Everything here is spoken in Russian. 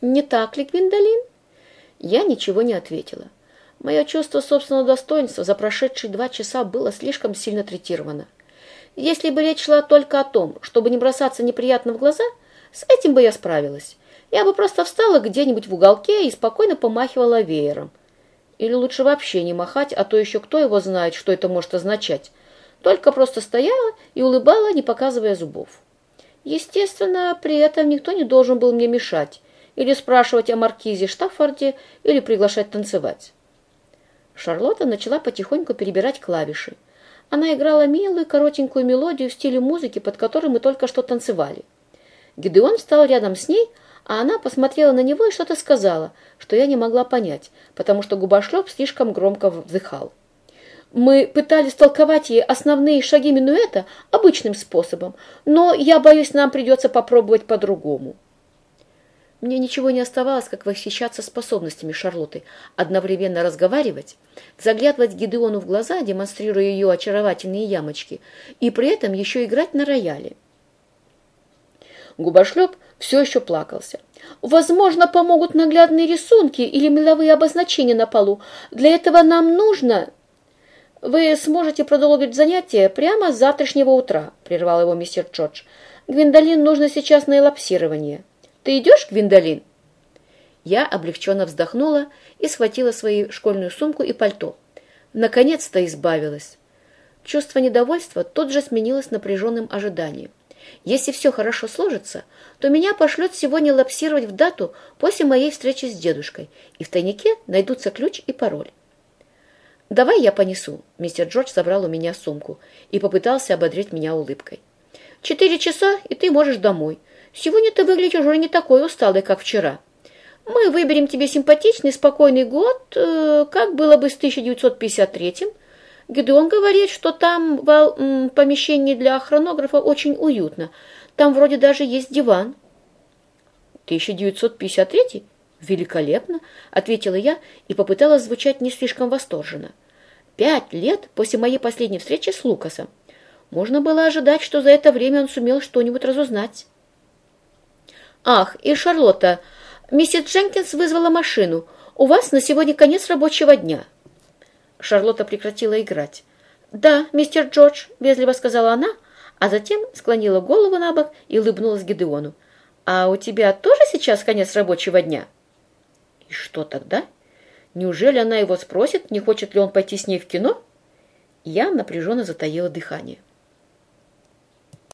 Не так ли, Гвиндолин?» Я ничего не ответила. Мое чувство собственного достоинства за прошедшие два часа было слишком сильно третировано. Если бы речь шла только о том, чтобы не бросаться неприятно в глаза, с этим бы я справилась. Я бы просто встала где-нибудь в уголке и спокойно помахивала веером. Или лучше вообще не махать, а то еще кто его знает, что это может означать. Только просто стояла и улыбала, не показывая зубов. Естественно, при этом никто не должен был мне мешать или спрашивать о маркизе Штаффорде или приглашать танцевать. Шарлотта начала потихоньку перебирать клавиши. Она играла милую коротенькую мелодию в стиле музыки, под которой мы только что танцевали. Гидеон встал рядом с ней, а она посмотрела на него и что-то сказала, что я не могла понять, потому что губошлеп слишком громко вздыхал. Мы пытались толковать ей основные шаги минуэта обычным способом, но, я боюсь, нам придется попробовать по-другому. Мне ничего не оставалось, как восхищаться способностями Шарлотты, одновременно разговаривать, заглядывать Гидеону в глаза, демонстрируя ее очаровательные ямочки, и при этом еще играть на рояле. Губошлеп все еще плакался. «Возможно, помогут наглядные рисунки или меловые обозначения на полу. Для этого нам нужно...» «Вы сможете продолжить занятие прямо с завтрашнего утра», — прервал его мистер Джордж. «Гвиндолин нужно сейчас на элапсирование». Ты идешь, Гвиндолин?» Я облегченно вздохнула и схватила свою школьную сумку и пальто. Наконец-то избавилась. Чувство недовольства тут же сменилось напряженным ожиданием. Если все хорошо сложится, то меня пошлют сегодня лапсировать в дату после моей встречи с дедушкой, и в тайнике найдутся ключ и пароль. «Давай я понесу», — мистер Джордж забрал у меня сумку и попытался ободрить меня улыбкой. «Четыре часа, и ты можешь домой. Сегодня ты выглядишь уже не такой усталый, как вчера. Мы выберем тебе симпатичный, спокойный год, э, как было бы с 1953-м. Гедеон говорит, что там в помещении для хронографа очень уютно. Там вроде даже есть диван. 1953 Великолепно, ответила я и попыталась звучать не слишком восторженно. Пять лет после моей последней встречи с Лукасом. Можно было ожидать, что за это время он сумел что-нибудь разузнать. «Ах, и Шарлотта, миссис Дженкинс вызвала машину. У вас на сегодня конец рабочего дня». Шарлотта прекратила играть. «Да, мистер Джордж», — вежливо сказала она, а затем склонила голову на бок и улыбнулась Гедеону. «А у тебя тоже сейчас конец рабочего дня?» «И что тогда? Неужели она его спросит, не хочет ли он пойти с ней в кино?» Я напряженно затаила дыхание.